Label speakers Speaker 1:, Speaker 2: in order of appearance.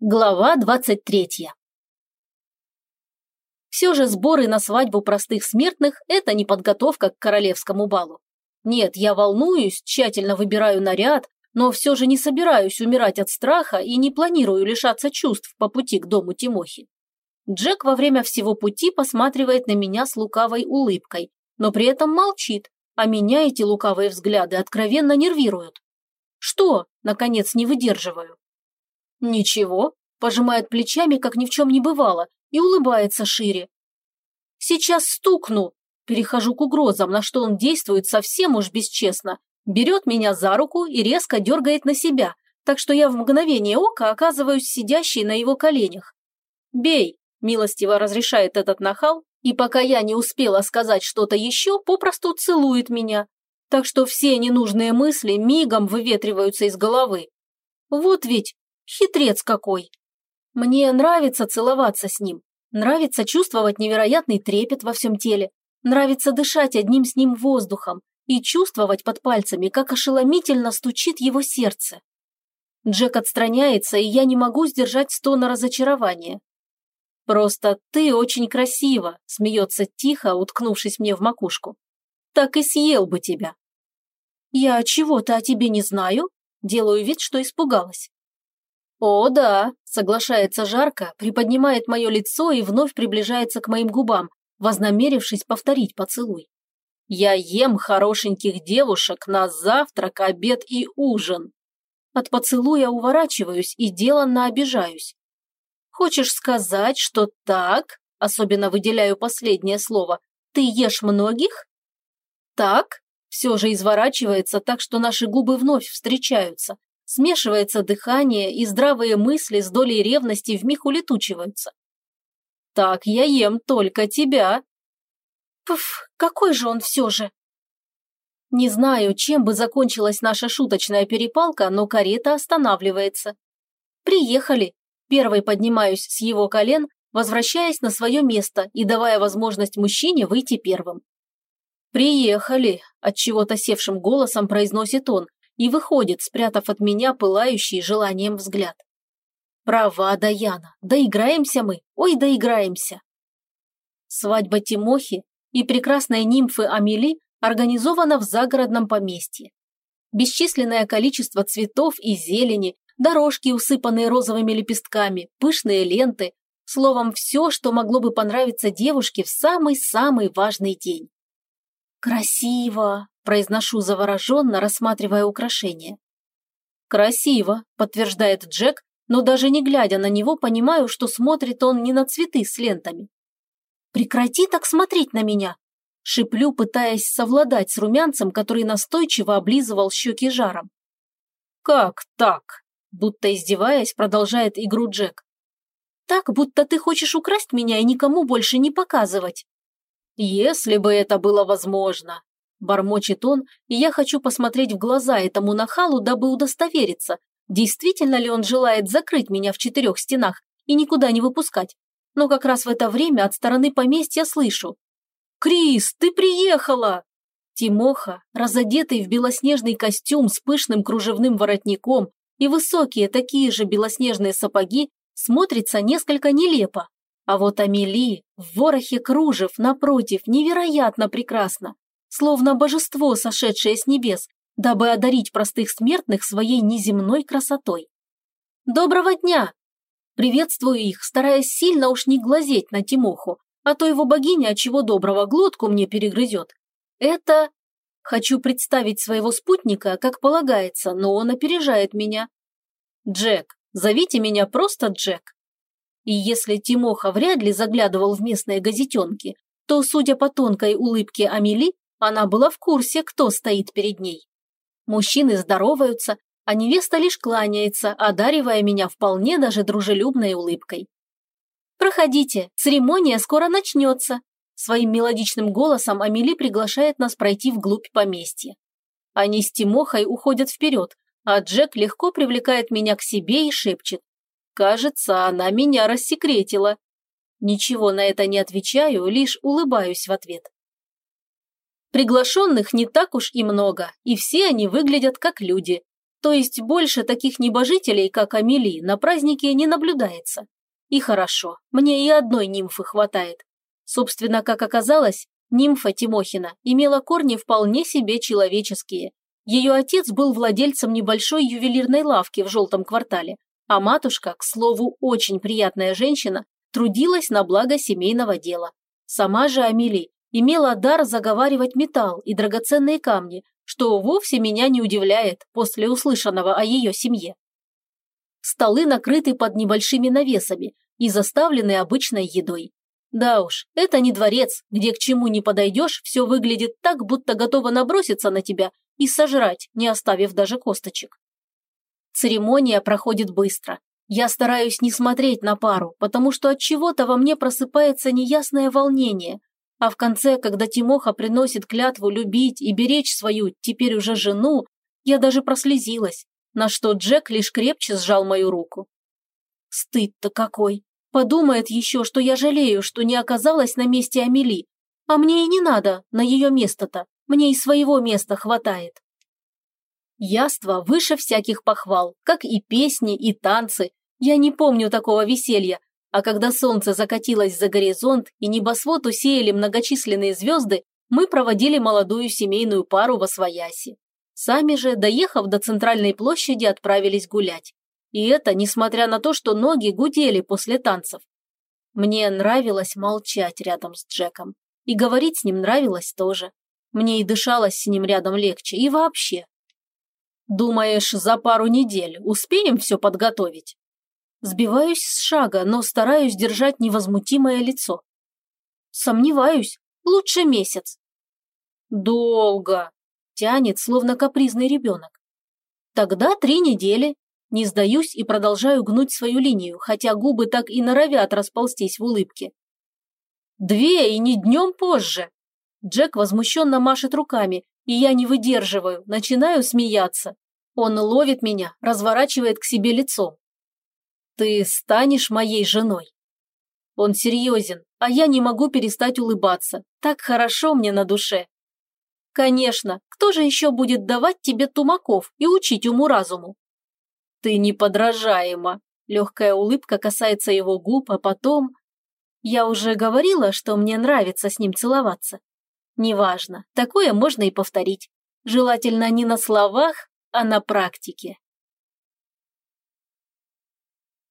Speaker 1: Глава 23 Все же сборы на свадьбу простых смертных – это не подготовка к королевскому балу. Нет, я волнуюсь, тщательно выбираю наряд, но все же не собираюсь умирать от страха и не планирую лишаться чувств по пути к дому Тимохи. Джек во время всего пути посматривает на меня с лукавой улыбкой, но при этом молчит, а меня эти лукавые взгляды откровенно нервируют. Что, наконец, не выдерживаю? «Ничего», – пожимает плечами, как ни в чем не бывало, и улыбается шире. «Сейчас стукну», – перехожу к угрозам, на что он действует совсем уж бесчестно, берет меня за руку и резко дергает на себя, так что я в мгновение ока оказываюсь сидящей на его коленях. «Бей», – милостиво разрешает этот нахал, и пока я не успела сказать что-то еще, попросту целует меня, так что все ненужные мысли мигом выветриваются из головы. Вот ведь Хитрец какой! Мне нравится целоваться с ним, нравится чувствовать невероятный трепет во всем теле, нравится дышать одним с ним воздухом и чувствовать под пальцами, как ошеломительно стучит его сердце. Джек отстраняется, и я не могу сдержать стона разочарования. «Просто ты очень красиво», – смеется тихо, уткнувшись мне в макушку. «Так и съел бы тебя». «Я чего-то о тебе не знаю?» Делаю вид, что испугалась. «О, да», – соглашается жарко, приподнимает мое лицо и вновь приближается к моим губам, вознамерившись повторить поцелуй. «Я ем хорошеньких девушек на завтрак, обед и ужин». От поцелуя уворачиваюсь и деланно обижаюсь. «Хочешь сказать, что так?» – особенно выделяю последнее слово. «Ты ешь многих?» «Так?» – все же изворачивается так, что наши губы вновь встречаются, Смешивается дыхание, и здравые мысли с долей ревности вмиг улетучиваются. «Так я ем только тебя». Пф, какой же он все же. Не знаю, чем бы закончилась наша шуточная перепалка, но карета останавливается. «Приехали». Первой поднимаюсь с его колен, возвращаясь на свое место и давая возможность мужчине выйти первым. «Приехали», – от чего то севшим голосом произносит он, и выходит, спрятав от меня пылающий желанием взгляд. Права, Даяна, доиграемся мы, ой, доиграемся. Свадьба Тимохи и прекрасной нимфы Амели организована в загородном поместье. Бесчисленное количество цветов и зелени, дорожки, усыпанные розовыми лепестками, пышные ленты, словом, все, что могло бы понравиться девушке в самый-самый важный день. «Красиво!» Произношу завороженно, рассматривая украшение. «Красиво», – подтверждает Джек, но даже не глядя на него, понимаю, что смотрит он не на цветы с лентами. «Прекрати так смотреть на меня!» – шиплю, пытаясь совладать с румянцем, который настойчиво облизывал щеки жаром. «Как так?» – будто издеваясь, продолжает игру Джек. «Так, будто ты хочешь украсть меня и никому больше не показывать». «Если бы это было возможно», Бормочет он, и я хочу посмотреть в глаза этому нахалу, дабы удостовериться, действительно ли он желает закрыть меня в четырех стенах и никуда не выпускать. Но как раз в это время от стороны поместья слышу. «Крис, ты приехала!» Тимоха, разодетый в белоснежный костюм с пышным кружевным воротником и высокие такие же белоснежные сапоги, смотрится несколько нелепо. А вот Амели в ворохе кружев, напротив, невероятно прекрасно словно божество, сошедшее с небес, дабы одарить простых смертных своей неземной красотой. «Доброго дня!» Приветствую их, стараясь сильно уж не глазеть на Тимоху, а то его богиня, чего доброго, глотку мне перегрызет. Это... Хочу представить своего спутника, как полагается, но он опережает меня. Джек, зовите меня просто Джек. И если Тимоха вряд ли заглядывал в местные газетенки, то, судя по тонкой улыбке Амели, она была в курсе, кто стоит перед ней. Мужчины здороваются, а невеста лишь кланяется, одаривая меня вполне даже дружелюбной улыбкой. «Проходите, церемония скоро начнется», Своим мелодичным голосом Амели приглашает нас пройти вглубь поместья. Они с Тимохой уходят вперед, а Джек легко привлекает меня к себе и шепчет. «Кажется, она меня рассекретила». Ничего на это не отвечаю, лишь улыбаюсь в ответ. Приглашенных не так уж и много, и все они выглядят как люди. То есть больше таких небожителей, как Амели, на празднике не наблюдается. И хорошо, мне и одной нимфы хватает. Собственно, как оказалось, нимфа Тимохина имела корни вполне себе человеческие. Ее отец был владельцем небольшой ювелирной лавки в желтом квартале, а матушка, к слову, очень приятная женщина, трудилась на благо семейного дела. Сама же Амели имела дар заговаривать металл и драгоценные камни, что вовсе меня не удивляет после услышанного о ее семье. Столы накрыты под небольшими навесами и заставлены обычной едой. Да уж, это не дворец, где к чему не подойдешь, все выглядит так, будто готово наброситься на тебя и сожрать, не оставив даже косточек. Церемония проходит быстро. Я стараюсь не смотреть на пару, потому что от чего-то во мне просыпается неясное волнение. А в конце, когда Тимоха приносит клятву любить и беречь свою, теперь уже жену, я даже прослезилась, на что Джек лишь крепче сжал мою руку. Стыд-то какой! Подумает еще, что я жалею, что не оказалась на месте Амели. А мне и не надо на ее место-то. Мне и своего места хватает. Яство выше всяких похвал, как и песни, и танцы. Я не помню такого веселья. А когда солнце закатилось за горизонт и небосвод усеяли многочисленные звезды, мы проводили молодую семейную пару во свояси. Сами же, доехав до центральной площади, отправились гулять. И это несмотря на то, что ноги гудели после танцев. Мне нравилось молчать рядом с Джеком. И говорить с ним нравилось тоже. Мне и дышалось с ним рядом легче, и вообще. Думаешь, за пару недель успеем все подготовить? Сбиваюсь с шага, но стараюсь держать невозмутимое лицо. Сомневаюсь. Лучше месяц. Долго. Тянет, словно капризный ребенок. Тогда три недели. Не сдаюсь и продолжаю гнуть свою линию, хотя губы так и норовят расползтись в улыбке. Две и не днем позже. Джек возмущенно машет руками, и я не выдерживаю, начинаю смеяться. Он ловит меня, разворачивает к себе лицом. «Ты станешь моей женой?» Он серьезен, а я не могу перестать улыбаться. Так хорошо мне на душе. Конечно, кто же еще будет давать тебе тумаков и учить уму-разуму? Ты неподражаема. Легкая улыбка касается его губ, а потом... Я уже говорила, что мне нравится с ним целоваться. Неважно, такое можно и повторить. Желательно не на словах, а на практике.